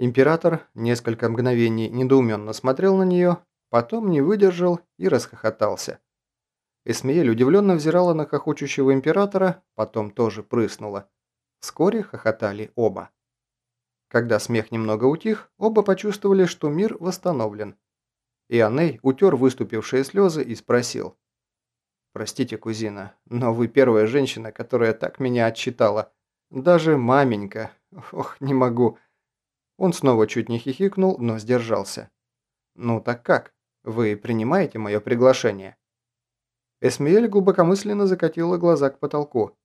Император несколько мгновений недоуменно смотрел на нее, потом не выдержал и расхохотался. Эсмеель удивленно взирала на хохочущего императора, потом тоже прыснула. Вскоре хохотали оба. Когда смех немного утих, оба почувствовали, что мир восстановлен. Ионей утер выступившие слезы и спросил. «Простите, кузина, но вы первая женщина, которая так меня отчитала. Даже маменька. Ох, не могу». Он снова чуть не хихикнул, но сдержался. «Ну так как? Вы принимаете мое приглашение?» Эсмиэль глубокомысленно закатила глаза к потолку.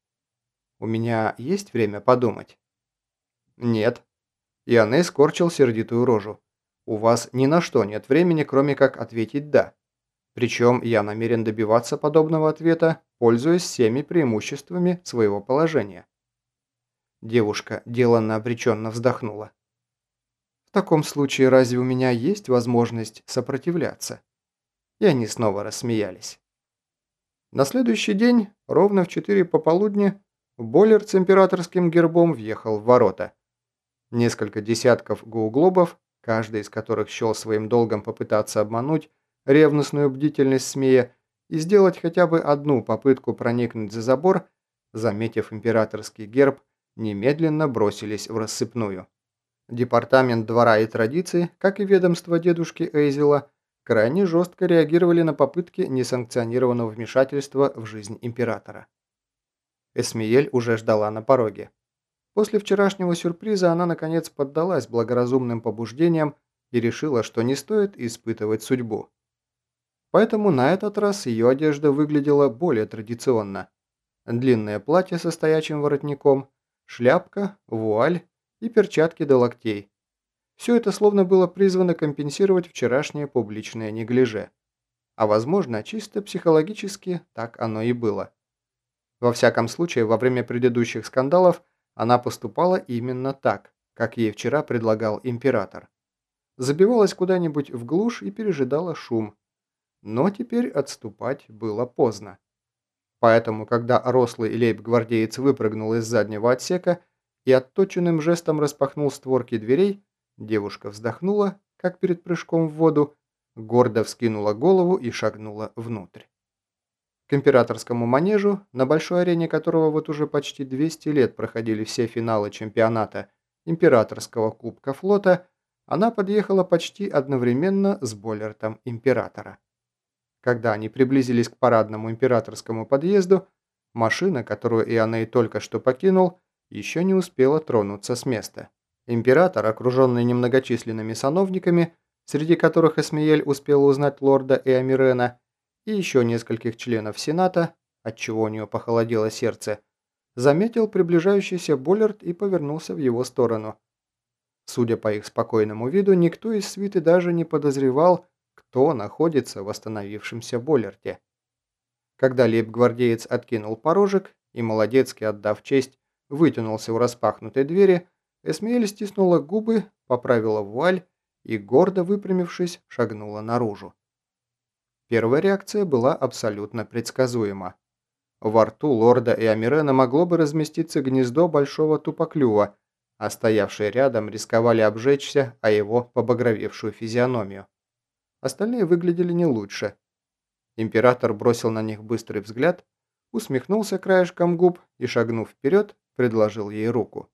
«У меня есть время подумать?» «Нет». Ионей скорчил сердитую рожу. У вас ни на что нет времени, кроме как ответить «да». Причем я намерен добиваться подобного ответа, пользуясь всеми преимуществами своего положения. Девушка деланно обреченно вздохнула. В таком случае разве у меня есть возможность сопротивляться? И они снова рассмеялись. На следующий день, ровно в четыре пополудни, Боллер с императорским гербом въехал в ворота. Несколько десятков гууглобов каждый из которых счел своим долгом попытаться обмануть ревностную бдительность Смея и сделать хотя бы одну попытку проникнуть за забор, заметив императорский герб, немедленно бросились в рассыпную. Департамент двора и традиций, как и ведомство дедушки Эйзела, крайне жестко реагировали на попытки несанкционированного вмешательства в жизнь императора. Эсмиель уже ждала на пороге. После вчерашнего сюрприза она наконец поддалась благоразумным побуждениям и решила, что не стоит испытывать судьбу. Поэтому на этот раз ее одежда выглядела более традиционно. Длинное платье со стоячим воротником, шляпка, вуаль и перчатки до локтей. Все это словно было призвано компенсировать вчерашнее публичное неглиже. А возможно, чисто психологически так оно и было. Во всяком случае, во время предыдущих скандалов – она поступала именно так, как ей вчера предлагал император. Забивалась куда-нибудь в глушь и пережидала шум. Но теперь отступать было поздно. Поэтому, когда рослый лейб-гвардеец выпрыгнул из заднего отсека и отточенным жестом распахнул створки дверей, девушка вздохнула, как перед прыжком в воду, гордо вскинула голову и шагнула внутрь. К императорскому манежу, на большой арене которого вот уже почти 200 лет проходили все финалы чемпионата императорского кубка флота, она подъехала почти одновременно с Боллертом императора. Когда они приблизились к парадному императорскому подъезду, машина, которую Ионей только что покинул, еще не успела тронуться с места. Император, окруженный немногочисленными сановниками, среди которых Эсмиель успела узнать лорда Эамирена, и еще нескольких членов Сената, отчего у нее похолодело сердце, заметил приближающийся Боллард и повернулся в его сторону. Судя по их спокойному виду, никто из свиты даже не подозревал, кто находится в восстановившемся Болларде. Когда лейб-гвардеец откинул порожек и, молодецки отдав честь, вытянулся у распахнутой двери, Эсмеэль стиснула губы, поправила вуаль и, гордо выпрямившись, шагнула наружу. Первая реакция была абсолютно предсказуема. Во рту лорда и Амирена могло бы разместиться гнездо большого тупоклюва, а стоявшие рядом рисковали обжечься о его побагровевшую физиономию. Остальные выглядели не лучше. Император бросил на них быстрый взгляд, усмехнулся краешком губ и, шагнув вперед, предложил ей руку.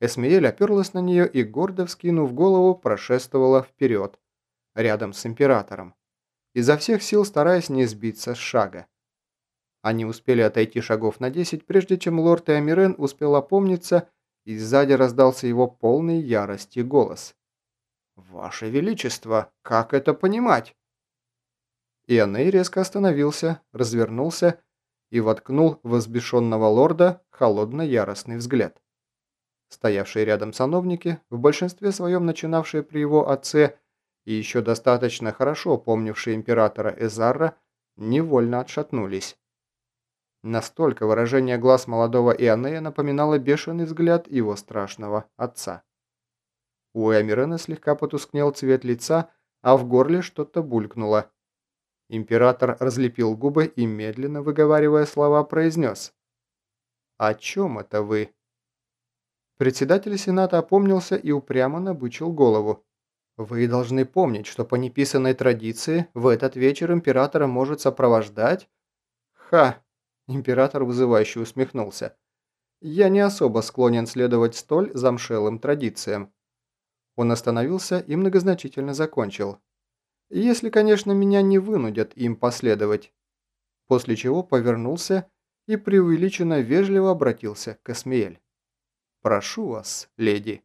Эсмеель оперлась на нее и, гордо вскинув голову, прошествовала вперед, рядом с императором изо всех сил стараясь не сбиться с шага. Они успели отойти шагов на десять, прежде чем лорд Эмирен успел опомниться, и сзади раздался его полный ярости голос. «Ваше Величество, как это понимать?» Ионей резко остановился, развернулся и воткнул в возбешенного лорда холодно-яростный взгляд. Стоявшие рядом сановники, в большинстве своем начинавшие при его отце и еще достаточно хорошо помнившие императора Эзарра, невольно отшатнулись. Настолько выражение глаз молодого Ионея напоминало бешеный взгляд его страшного отца. У Эмирена слегка потускнел цвет лица, а в горле что-то булькнуло. Император разлепил губы и, медленно выговаривая слова, произнес. «О чем это вы?» Председатель Сената опомнился и упрямо набычил голову. «Вы должны помнить, что по неписанной традиции в этот вечер императора может сопровождать...» «Ха!» – император вызывающе усмехнулся. «Я не особо склонен следовать столь замшелым традициям». Он остановился и многозначительно закончил. «Если, конечно, меня не вынудят им последовать». После чего повернулся и преувеличенно вежливо обратился к Эсмиэль. «Прошу вас, леди».